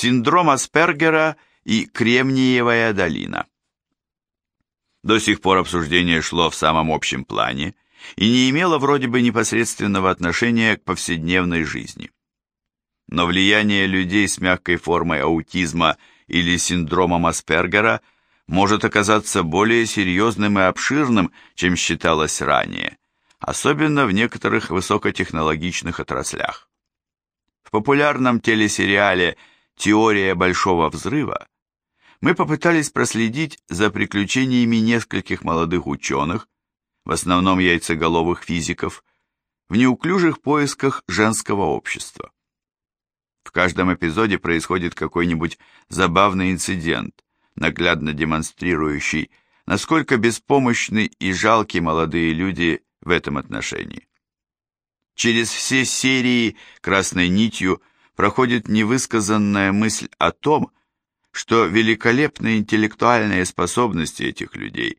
Синдром Аспергера и Кремниевая долина. До сих пор обсуждение шло в самом общем плане и не имело вроде бы непосредственного отношения к повседневной жизни. Но влияние людей с мягкой формой аутизма или синдромом Аспергера может оказаться более серьезным и обширным, чем считалось ранее, особенно в некоторых высокотехнологичных отраслях. В популярном телесериале «Теория большого взрыва» мы попытались проследить за приключениями нескольких молодых ученых, в основном яйцеголовых физиков, в неуклюжих поисках женского общества. В каждом эпизоде происходит какой-нибудь забавный инцидент, наглядно демонстрирующий, насколько беспомощны и жалки молодые люди в этом отношении. Через все серии красной нитью проходит невысказанная мысль о том, что великолепные интеллектуальные способности этих людей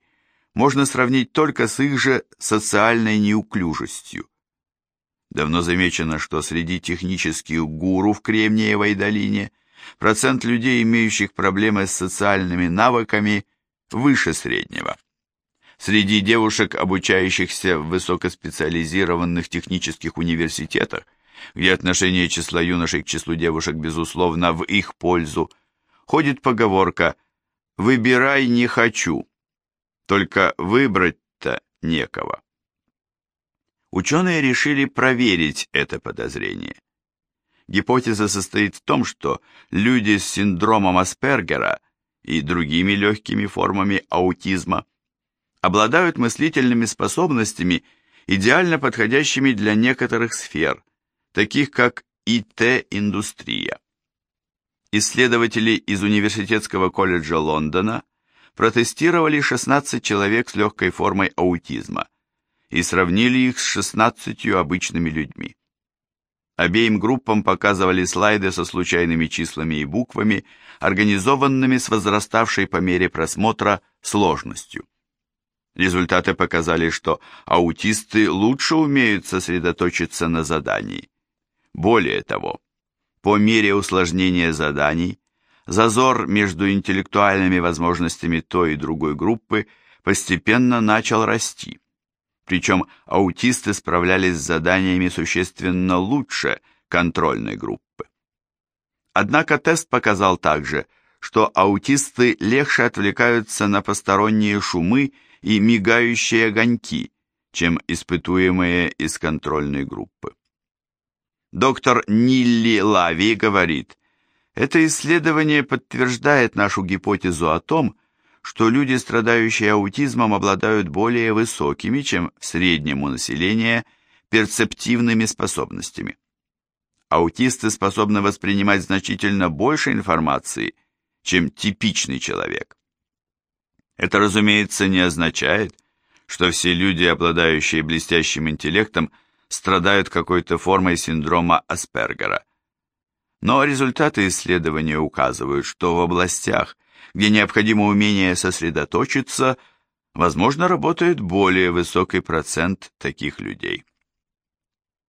можно сравнить только с их же социальной неуклюжестью. Давно замечено, что среди технических гуру в Кремниевой долине процент людей, имеющих проблемы с социальными навыками, выше среднего. Среди девушек, обучающихся в высокоспециализированных технических университетах, где отношение числа юношей к числу девушек, безусловно, в их пользу, ходит поговорка «выбирай не хочу», только выбрать-то некого. Ученые решили проверить это подозрение. Гипотеза состоит в том, что люди с синдромом Аспергера и другими легкими формами аутизма обладают мыслительными способностями, идеально подходящими для некоторых сфер, таких как ИТ-индустрия. Исследователи из Университетского колледжа Лондона протестировали 16 человек с легкой формой аутизма и сравнили их с 16 обычными людьми. Обеим группам показывали слайды со случайными числами и буквами, организованными с возраставшей по мере просмотра сложностью. Результаты показали, что аутисты лучше умеют сосредоточиться на задании. Более того, по мере усложнения заданий, зазор между интеллектуальными возможностями той и другой группы постепенно начал расти. Причем аутисты справлялись с заданиями существенно лучше контрольной группы. Однако тест показал также, что аутисты легче отвлекаются на посторонние шумы и мигающие огоньки, чем испытуемые из контрольной группы. Доктор Нилли Лави говорит, это исследование подтверждает нашу гипотезу о том, что люди, страдающие аутизмом, обладают более высокими, чем в среднем у населения, перцептивными способностями. Аутисты способны воспринимать значительно больше информации, чем типичный человек. Это, разумеется, не означает, что все люди, обладающие блестящим интеллектом, страдают какой-то формой синдрома Аспергера. Но результаты исследования указывают, что в областях, где необходимо умение сосредоточиться, возможно, работает более высокий процент таких людей.